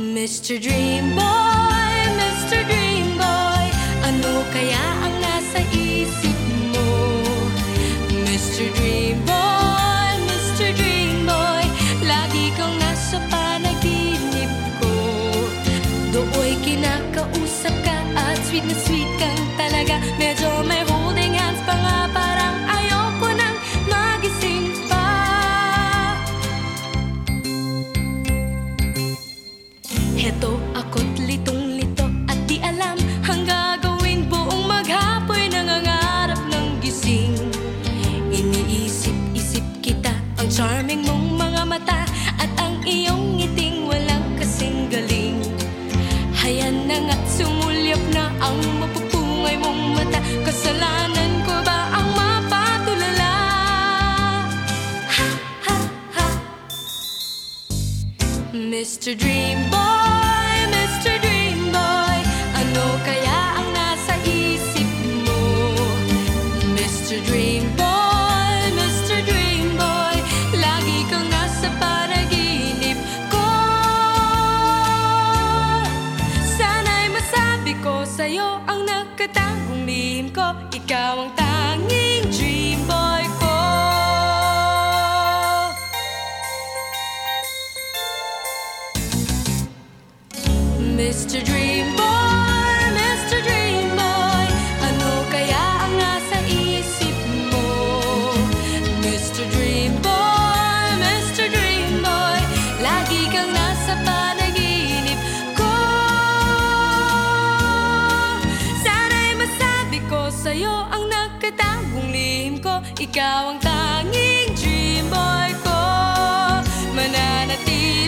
Mr. Dream Boy, Mr. Dream Boy, ano kaya ang nasa isip mo? Mr. Dream Boy, Mr. Dream Boy, lagi kang nasa panaginip ko. Dooy kinakausap ka at sweet na sweet kang talaga, medyo may holding hands pa nga Heto ako't litong-lito at di alam ang gagawin buong maghapoy nangangarap ng gising Iniisip-isip kita ang charming mong mga mata at ang iyong ngiting walang kasing galing Hayan sumulyap na ang mapupungay mong mata Kasalanan ko ba ang mapatulala? Mr. Dream sa'yo ang nakatagong lihim ko Ikaw ang tanging dream boy ko Mr. Dream Boy, Ikaw ang tanging dream boy ko. Mananatili